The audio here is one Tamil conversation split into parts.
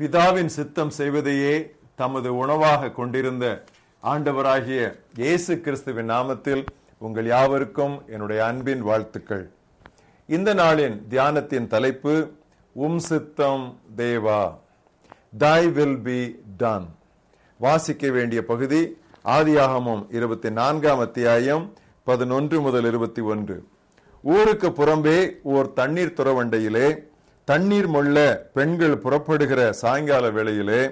பிதாவின் சித்தம் செய்வதையே தமது உணவாக கொண்டிருந்த ஆண்டவராகிய இயேசு கிறிஸ்துவின் நாமத்தில் உங்கள் யாவருக்கும் என்னுடைய அன்பின் வாழ்த்துக்கள். இந்த நாளின் தியானத்தின் தலைப்பு உம் சித்தம் தேவா thy வில் பி டன் வாசிக்க வேண்டிய பகுதி ஆதியாகமும் இருபத்தி நான்காம் அத்தியாயம் பதினொன்று முதல் இருபத்தி ஒன்று. ஊருக்கு புறம்பே ஓர் தண்ணீர் துறவண்டையிலே தண்ணீர் மொள்ள பெண்கள் புறப்படுகிற சாயங்கால வேளையிலே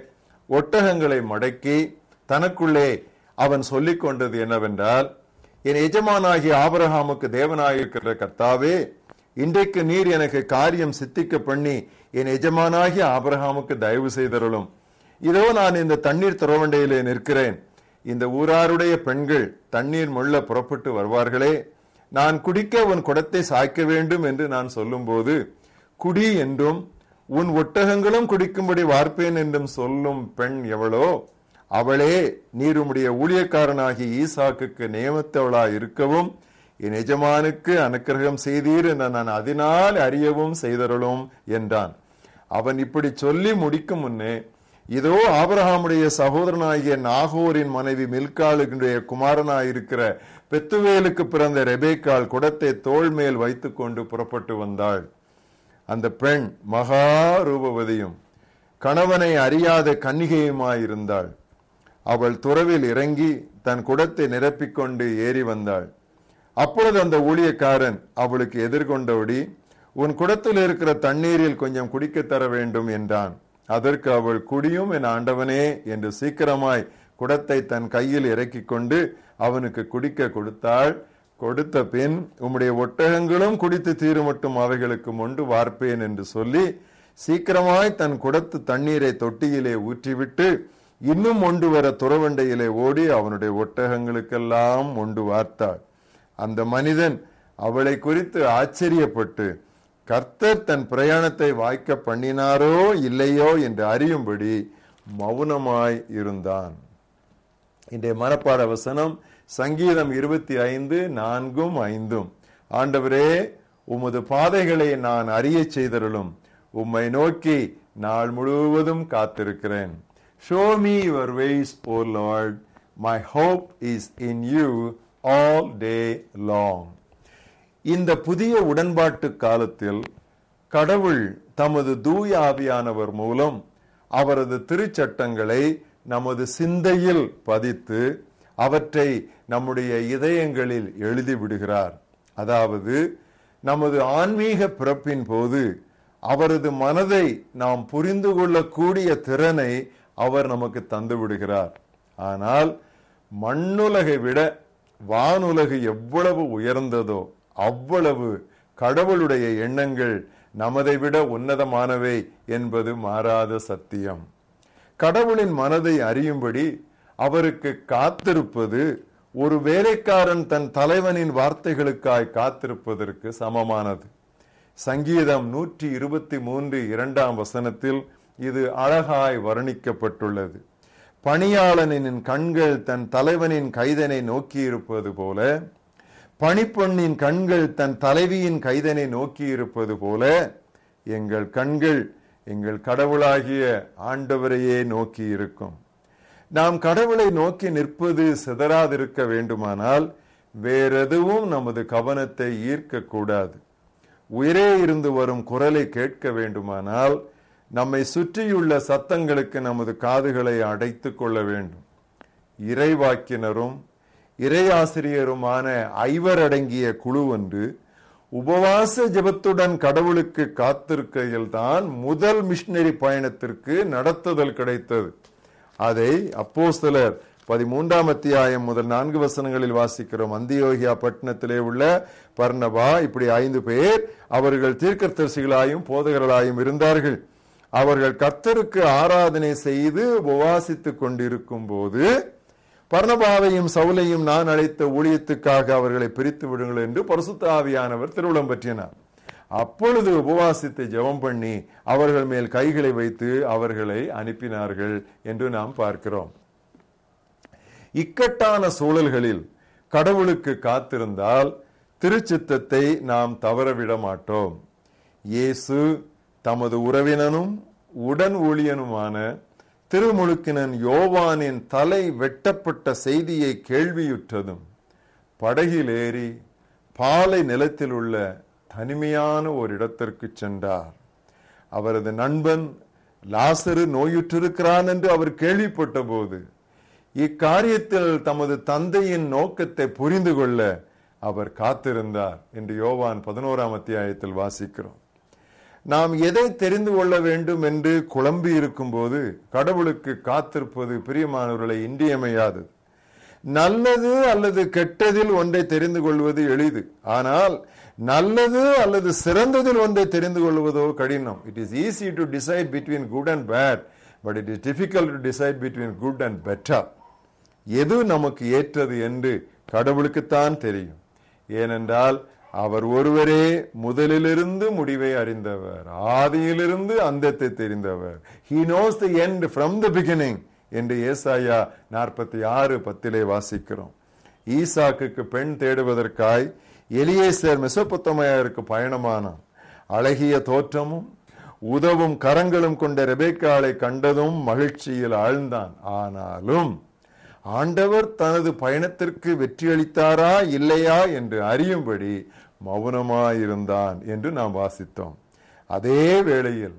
ஒட்டகங்களை மடக்கி தனக்குள்ளே அவன் சொல்லிக் கொண்டது என்னவென்றால் என் எஜமானாகிய ஆபரகாமுக்கு தேவனாயிருக்கிற கர்த்தாவே இன்றைக்கு நீர் எனக்கு காரியம் சித்திக்க பண்ணி என் எஜமானாகிய ஆபரகாமுக்கு தயவு செய்தருளும். இதோ நான் இந்த தண்ணீர் துறவண்டையிலே நிற்கிறேன். இந்த ஊராருடைய பெண்கள் தண்ணீர் முள்ள புறப்பட்டு வருவார்களே. நான் குடிக்க உன் குடத்தை சாய்க்க வேண்டும் என்று நான் சொல்லும்போது குடி என்றும் உன் ஒட்டகங்களும் குடிக்கும்படி வார்ப்பேன் என்றும் சொல்லும் பெண் எவளோ அவளே நீர் உம்முடைய ஊழியக்காரனாகி ஈசாக்குக்கு நியமித்தவளாய் இருக்கவும் என் எஜமானுக்கு அனுக்கிரகம் செய்தீர் என நான் அதனால் அறியவும் செய்தருளும் என்றான். அவன் இப்படி சொல்லி முடிக்கும் முன்னே இதோ ஆபரகாமுடைய சகோதரனாகிய நாகோரின் மனைவி மில்காளுடைய குமாரனாயிருக்கிற பெத்துவேலுக்கு பிறந்த ரெபேக்கால் குடத்தை தோள் மேல் வைத்துக் கொண்டு புறப்பட்டு வந்தாள். அந்த பெண் மகா ரூபவதியும் கணவனை அறியாத கன்னிகையுமாயிருந்தாள். அவள் துறவில் இறங்கி தன் குடத்தை நிரப்பிக்கொண்டு ஏறி வந்தாள். அப்பொழுது அந்த ஊழியக்காரன் அவளுக்கு எதிர்கொண்டபடி உன் குடத்தில் இருக்கிற தண்ணீரில் கொஞ்சம் குடிக்க தர வேண்டும் என்றான். அதற்கு அவள் குடியும் என் ஆண்டவனே என்று சீக்கிரமாய் குடத்தை தன் கையில் இறக்கிக் கொண்டு அவனுக்கு குடிக்க கொடுத்தாள். கொடுத்த பின் உம்முடைய ஒட்டகங்களும் குடித்து தீருமட்டும் அவைகளுக்கு மொண்டு வார்ப்பேன் என்று சொல்லி சீக்கிரமாய் தன் குடத்து தண்ணீரை தொட்டியிலே ஊற்றிவிட்டு இன்னும் ஒன்று வர துறவண்டையிலே ஓடி அவனுடைய ஒட்டகங்களுக்கெல்லாம் ஒன்று வார்த்தாள். அந்த மனிதன் அவளை குறித்து ஆச்சரியப்பட்டு கர்த்தர் தன் பிரயாணத்தை வாய்க்க பண்ணினாரோ இல்லையோ? என்று அறியும்படி மௌனமாய் இருந்தான். இன்றைய மனப்பாட வசனம் சங்கீதம் இருபத்தி ஐந்து நான்கும் ஐந்தும். ஆண்டவரே உமது பாதைகளை நான் அறிய செய்தருளும். உம்மை நோக்கி நாள் முழுவதும் காத்திருக்கிறேன். Show me your ways O Lord my hope is in you all day long இந்த புதிய உடன்பாட்டு காலத்தில் கடவுள் தமது தூய ஆவியானவர் மூலம் அவரது திருச்சட்டங்களை நமது சிந்தையில் பதித்து அவற்றை நம்முடைய இதயங்களில் எழுதி விடுகிறார். அதாவது நமது ஆன்மீக பிறப்பின் போது அவரது மனதை நாம் புரிந்து கொள்ளக்கூடிய திறனை அவர் நமக்கு தந்து விடுகிறார். ஆனால் மண்ணுலகை விட வானுலகு எவ்வளவு உயர்ந்ததோ அவ்வளவு கடவுளுடைய எண்ணங்கள் நமதை விட உன்னதமானவை என்பது மாறாத சத்தியம். கடவுளின் மனதை அறியும்படி அவருக்கு காத்திருப்பது ஒரு வேலைக்காரன் தன் தலைவனின் வார்த்தைகளுக்காய் காத்திருப்பதற்கு சமமானது. சங்கீதம் நூற்றி இருபத்தி மூன்று இரண்டாம் வசனத்தில் இது அழகாய் வர்ணிக்கப்பட்டுள்ளது. பணியாளனின் கண்கள் தன் தலைவனின் கைதனை நோக்கியிருப்பது போல பணிப்பொன்னின் கண்கள் தன் தலைவியின் கைதனை நோக்கியிருப்பது போல எங்கள் கண்கள் எங்கள் கடவுளாகிய ஆண்டவரையே நோக்கி இருக்கும். நாம் கடவுளை நோக்கி நிற்பது சிதறாதிருக்க வேண்டுமானால் வேறெதுவும் நமது கவனத்தை ஈர்க்கக்கூடாது. உயிரே இருந்து வரும் குரலை கேட்க வேண்டுமானால் நம்மை சுற்றியுள்ள சத்தங்களுக்கு நமது காதுகளை அடைத்து கொள்ள வேண்டும். இறைவாக்கினரும் இறையாசிரியருமான ஐவர் அடங்கிய குழு ஒன்று உபவாச ஜபத்துடன் கடவுளுக்கு காத்திருக்கையில் தான் முதல் மிஷினரி பயணத்திற்கு நடத்துதல் கிடைத்தது. அதை அப்போ சிலர் பதிமூன்றாம் அத்தியாயம் முதல் நான்கு வசனங்களில் வாசிக்கிறோம். அந்தியோகியா பட்டணத்திலே உள்ள பர்ணபா இப்படி ஐந்து பேர் அவர்கள் தீர்க்கத்தரிசிகளாயும் போதகர்களாயும் இருந்தார்கள். அவர்கள் கர்த்தருக்கு ஆராதனை செய்து உபவாசித்துக் கொண்டிருக்கும் போது பர்ணபாவையும் சவுலையும் நான் அழைத்த ஊழியத்துக்காக அவர்களை பிரித்து விடுங்கள் என்று பரிசுத்த ஆவியானவர் திருவிழம் பற்றினார். அப்பொழுது உபவாசித்து ஜெபம் பண்ணி அவர்கள் மேல் கைகளை வைத்து அவர்களை அனுப்பினார்கள் என்று நாம் பார்க்கிறோம். இக்கட்டான சூழல்களில் கடவுளுக்கு காத்திருந்தால் திருச்சித்தத்தை நாம் தவறவிட மாட்டோம் இயேசு தமது உறவினனும் உடன் ஊழியனுமான திருமுழுக்கினன் யோவானின் தலை வெட்டப்பட்ட செய்தியை கேள்வியுற்றதும் படகில் ஏறி பாலை நிலத்தில் உள்ள தனிமையான ஒரு இடத்திற்கு சென்றார். அவரது நண்பன் லாசரு நோயுற்றிருக்கிறான் என்று அவர் கேள்விப்பட்ட போது இக்காரியத்தில் தமது தந்தையின் நோக்கத்தை புரிந்து கொள்ள அவர் காத்திருந்தார் என்று யோவான் பதினோராம் அத்தியாயத்தில் வாசிக்கிறோம். நாம் எதை தெரிந்து கொள்ள வேண்டும் என்று குழம்பி இருக்கும் போது கடவுளுக்கு காத்திருப்பது பிரியமானவர்களை இன்றியமையாது. நல்லது அல்லது கெட்டதில் ஒன்றை தெரிந்து கொள்வது எளிது. ஆனால் நல்லது அல்லது சிறந்ததில் ஒன்றை தெரிந்து கொள்வதோ கடினம். It is easy to decide between good and bad but it is difficult to decide between good and better எது நமக்கு ஏற்றது என்று கடவுளுக்குத்தான் தெரியும். ஏனென்றால் அவர் ஒருவரே முதலிலிருந்து முடிவை அறிந்தவர் ஆதியிலிருந்து அந்தத்தை தெரிந்தவர். He knows the end from the beginning என்று ஏசாயா நாற்பத்தி ஆறு பத்திலே வாசிக்கிறோம். ஈசாக்கு பெண் தேடுவதற்காய் எலியேசர் மெசொப்பொத்தமையாருக்கு பயணமானான். அழகிய தோற்றமும் உதவும் கரங்களும் கொண்ட ரெபேக்காலை கண்டதும் மகிழ்ச்சியில் ஆழ்ந்தான். ஆனாலும் ஆண்டவர் தனது பயணத்திற்கு வெற்றியளித்தாரா இல்லையா என்று அறியும்படி மௌனமாயிருந்தான் என்று நாம் வாசித்தோம். அதே வேளையில்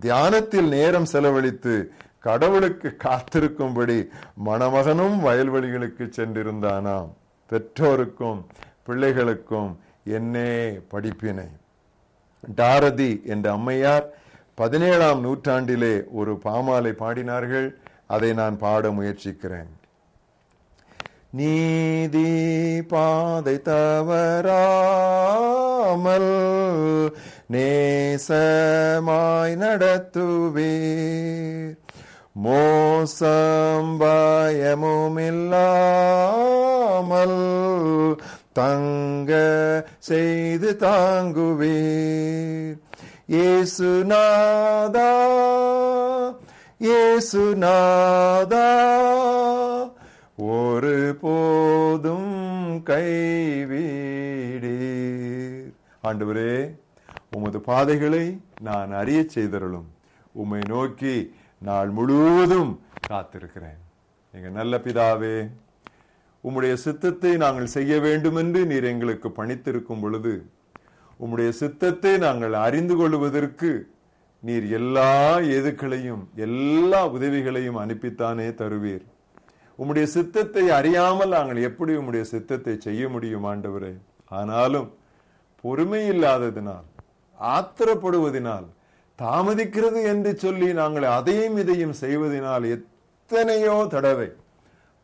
தியானத்தில் நேரம் செலவழித்து கடவுளுக்கு காத்திருக்கும்படி மணமகனும் வயல்வெளிகளுக்கு சென்றிருந்தானாம். பெற்றோருக்கும் பிள்ளைகளுக்கும் என்னே படிப்பினை. டாரதி என்ற அம்மையார் பதினேழாம் நூற்றாண்டிலே ஒரு பாமாலை பாடினார்கள். அதை நான் பாட முயற்சிக்கிறேன். நீதி பாதை தவறாமல் நேசமாய் நடத்துவீர். மோசம் பயமுமில்லாமல் தங்க செய்து தாங்குவீர். ஏசுநாதா ஏசுநாதா ஒரு போதும் கைவிடீர். ஆண்டவரே உமது பாதைகளை நான் அறிய செய்தருளும். உம்மை நோக்கி நாள் முழுவதும் காத்திருக்கிறேன். எங்கள் நல்ல பிதாவே உம்முடைய சித்தத்தை நாங்கள் செய்ய வேண்டும் என்று நீர் எங்களுக்கு பணித்திருக்கும் பொழுது உம்முடைய சித்தத்தை நாங்கள் அறிந்து கொள்வதற்கு நீர் எல்லா எதுக்களையும் எல்லா உதவிகளையும் அனுப்பித்தானே தருவீர். உம்முடைய சித்தத்தை அறியாமல் நாங்கள் எப்படி உம்முடைய சித்தத்தை செய்ய முடியும் ஆண்டவரே? ஆனாலும் பொறுமை இல்லாததினால் ஆத்திரப்படுவதனால் தாமதிக்கிறது என்று சொல்லி நாங்கள் அதையும் இதையும் செய்வதனால் எத்தனையோ தடவை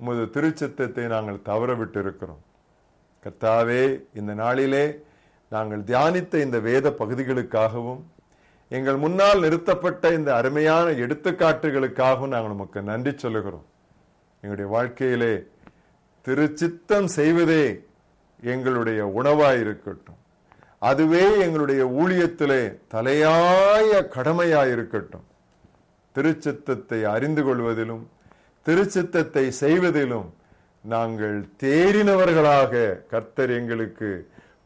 உமது திருச்சித்தத்தை நாங்கள் தவறவிட்டு இருக்கிறோம் கர்த்தாவே இந்த நாளிலே நாங்கள் தியானித்த இந்த வேத பகுதிகளுக்காகவும் எங்கள் முன்னால் நிறுத்தப்பட்ட இந்த அருமையான எடுத்துக்காட்டுகளுக்காகவும் நாங்கள் உமக்கு நன்றி சொல்லுகிறோம். எங்களுடைய வாழ்க்கையிலே திருச்சித்தம் செய்வதே எங்களுடைய உணவாய் இருக்கட்டும் அதுவே எங்களுடைய ஊழியத்திலே தலையாய கடமையாய் இருக்கட்டும் திருச்சித்தத்தை அறிந்து கொள்வதிலும் திருச்சித்தத்தை செய்வதிலும் நாங்கள் தேறினவர்களாக கர்த்தர் எங்களுக்கு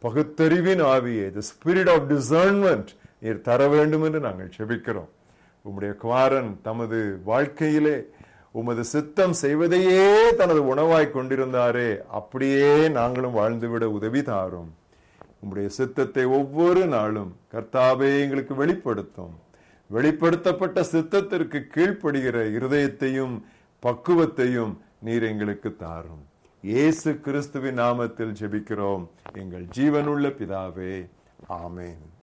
பகுத்தறிவின் ஆவியை த ஸ்பிரிட் ஆஃப் டிசர்ன்மெண்ட் நீர் தர வேண்டும் என்று நாங்கள் செபிக்கிறோம். உம்முடைய குமாரன் தமது வாழ்க்கையிலே உமது சித்தம் செய்வதையே தனது உணவாய் கொண்டிருந்தாரே அப்படியே நாங்களும் வாழ்ந்துவிட உதவி தாரும். உம்முடைய சித்தத்தை ஒவ்வொரு நாளும் கர்த்தாவே எங்களுக்கு வெளிப்படுத்தும். வெளிப்படுத்தப்பட்ட சித்தத்திற்கு கீழ்ப்படுகிற இருதயத்தையும் பக்குவத்தையும் நீர் எங்களுக்கு தாரும். இயேசு கிறிஸ்துவின் நாமத்தில் ஜெபிக்கிறோம். எங்கள் ஜீவனுள்ள பிதாவே ஆமேன்.